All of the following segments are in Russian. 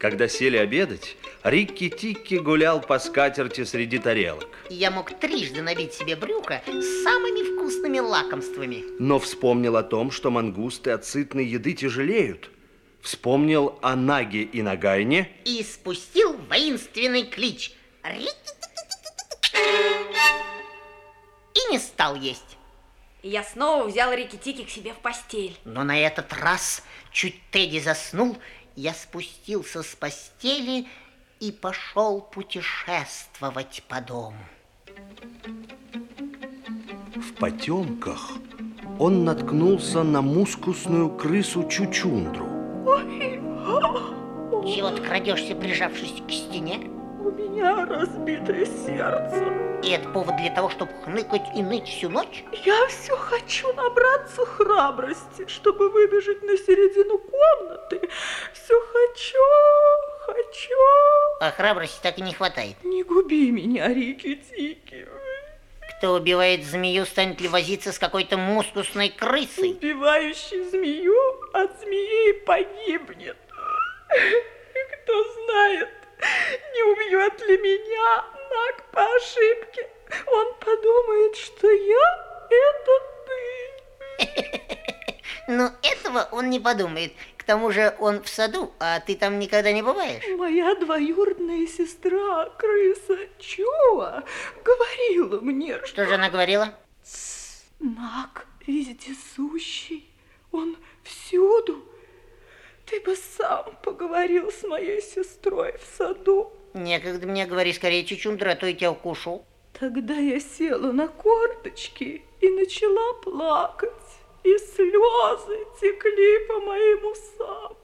Когда сели обедать, Рикки-Тикки гулял по скатерти среди тарелок. Я мог трижды набить себе брюхо самыми вкусными лакомствами. Но вспомнил о том, что мангусты от сытной еды тяжелеют. Вспомнил о Наге и Нагайне. И спустил воинственный клич. И не стал есть. И я снова взял Рикки-Тики к себе в постель. Но на этот раз, чуть Тедди заснул, я спустился с постели и пошел путешествовать по дому. В потемках он наткнулся на мускусную крысу Чучундру. Чего ты крадешься, прижавшись к стене? У меня разбитое сердце. И это повод для того, чтобы хныкать и ныть всю ночь? Я все хочу набраться храбрости, чтобы выбежать на середину комнаты. Все хочу, хочу. А храбрости так и не хватает. Не губи меня, Рики-Тики. Кто убивает змею, станет ли возиться с какой-то мускусной крысой? Убивающий змею от змеи погибнет. Кто знает, он не подумает. К тому же он в саду, а ты там никогда не бываешь. Моя двоюродная сестра, крыса Чуа, говорила мне, что... Что же она говорила? Наг вездесущий, он всюду. Ты бы сам поговорил с моей сестрой в саду. Некогда мне говори скорее, Чучундра, а то я тебя укушу. Тогда я села на корточки и начала плакать, слезы текли по моим усам.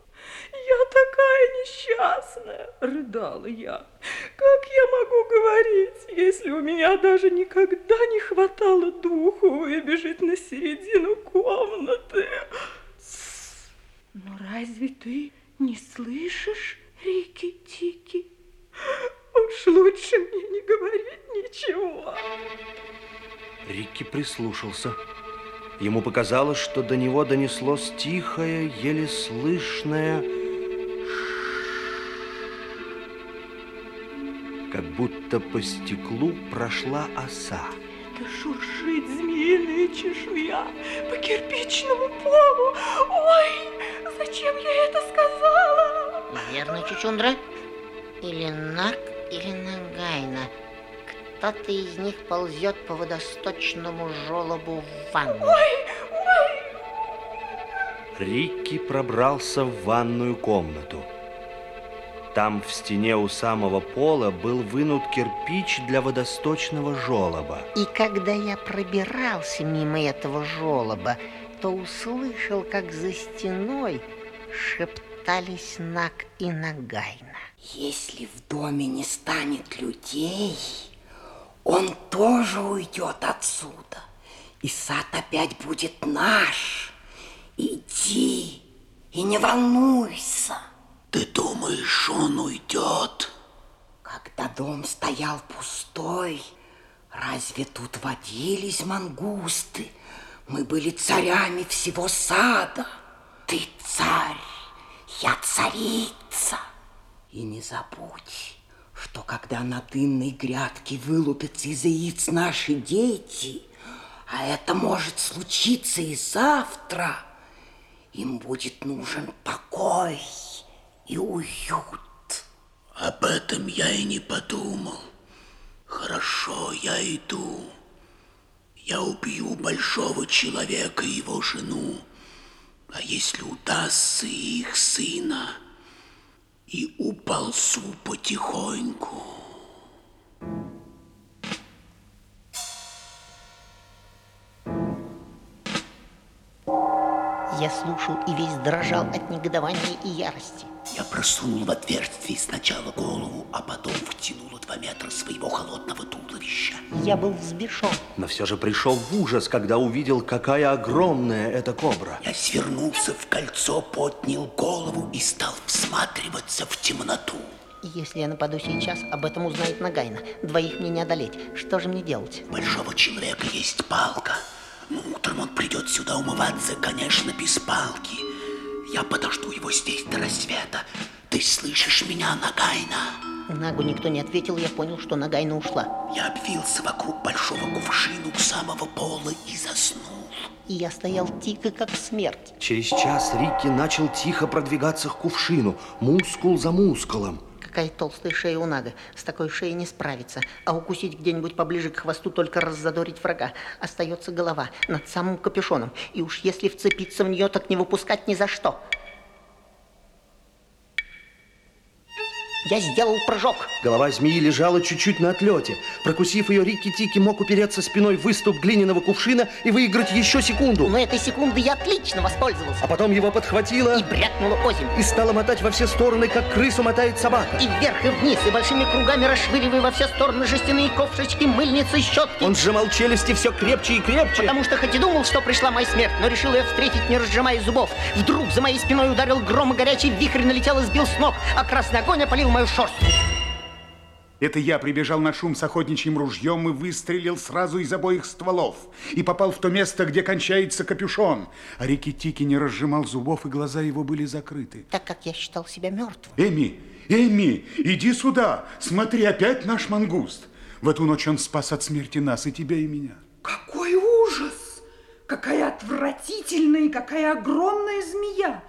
Я такая несчастная, рыдала я. Как я могу говорить, если у меня даже никогда не хватало духу выбежать на середину комнаты? Но разве ты не слышишь, Рики-Тики? Уж лучше мне не говорить ничего. Рикки прислушался. Ему показалось, что до него донеслось тихое, еле слышное как будто по стеклу прошла оса. Это шуршит змеиная чешуя по кирпичному полу. Ой, зачем я это сказала? Верно, Чучундра? Или Нак, или Нагайна. Кто-то из них ползет по водосточному желобу в ванну. Ой, ой. Рикки пробрался в ванную комнату. Там в стене у самого пола был вынут кирпич для водосточного желоба. И когда я пробирался мимо этого желоба, то услышал, как за стеной шептались Нак и Нагайна. Если в доме не станет людей, он тоже уйдет отсюда. И сад опять будет наш. Иди и не волнуйся. Ты думаешь, он уйдет? Когда дом стоял пустой, разве тут водились мангусты? Мы были царями всего сада. Ты царь, я царица. И не забудь, что когда на дынной грядке вылупятся из яиц наши дети, а это может случиться и завтра, им будет нужен покой и уют. Об этом я и не подумал. Хорошо, я иду. Я убью большого человека и его жену. А если удастся их сына, и уползу потихоньку. Я слушал и весь дрожал от негодования и ярости. Я просунул в отверстие сначала голову, а потом втянул два метра своего холодного туловища. Я был взбешен. Но все же пришел в ужас, когда увидел, какая огромная эта кобра. Я свернулся в кольцо, поднял голову и стал всматриваться в темноту. Если я нападу сейчас, об этом узнает Нагайна. Двоих мне не одолеть. Что же мне делать? У большого человека есть палка. Но утром он придет сюда умываться, конечно, без палки. Я подожду его здесь до рассвета. Ты слышишь меня, Нагайна? Нагу никто не ответил, я понял, что Нагайна ушла. Я обвился вокруг большого кувшина у самого пола и заснул. И я стоял тихо, как смерть. Через час Рикки начал тихо продвигаться к кувшину, мускул за мускулом. Какая толстая шея у Нага. С такой шеей не справиться. А укусить где-нибудь поближе к хвосту, только раззадорить врага. Остается голова над самым капюшоном. И уж если вцепиться в нее, так не выпускать ни за что. Я сделал прыжок. Голова змеи лежала чуть-чуть на отлете. Прокусив ее, Рикки-Тики мог упереться спиной в выступ глиняного кувшина и выиграть еще секунду. Но этой секунды я отлично воспользовался. А потом его подхватило И брякнуло озимь. и стало мотать во все стороны, как крысу мотает собака. И вверх, и вниз, и большими кругами расшвыривая во все стороны жестяные ковшечки, мыльницы, щетки. Он сжимал челюсти все крепче и крепче. Потому что хоть и думал, что пришла моя смерть, но решил ее встретить, не разжимая зубов. Вдруг за моей спиной ударил гром, и горячий вихрь налетел и сбил с ног, а красный огонь опалил мою шерсть. Это я прибежал на шум с охотничьим ружьем и выстрелил сразу из обоих стволов. И попал в то место, где кончается капюшон. А Рикки-Тики не разжимал зубов, и глаза его были закрыты. Так как я считал себя мертвым. Эми, Эми, иди сюда. Смотри, опять наш мангуст. В эту ночь он спас от смерти нас, и тебя, и меня. Какой ужас! Какая отвратительная и какая огромная змея!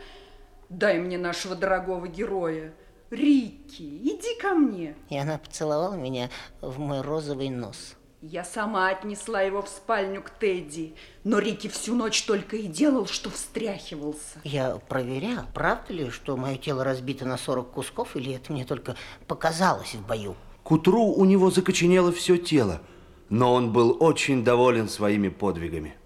Дай мне нашего дорогого героя. Рикки, иди ко мне. И она поцеловала меня в мой розовый нос. Я сама отнесла его в спальню к Тедди, но Рикки всю ночь только и делал, что встряхивался. Я проверял, правда ли, что мое тело разбито на 40 кусков, или это мне только показалось в бою. К утру у него закоченело все тело, но он был очень доволен своими подвигами.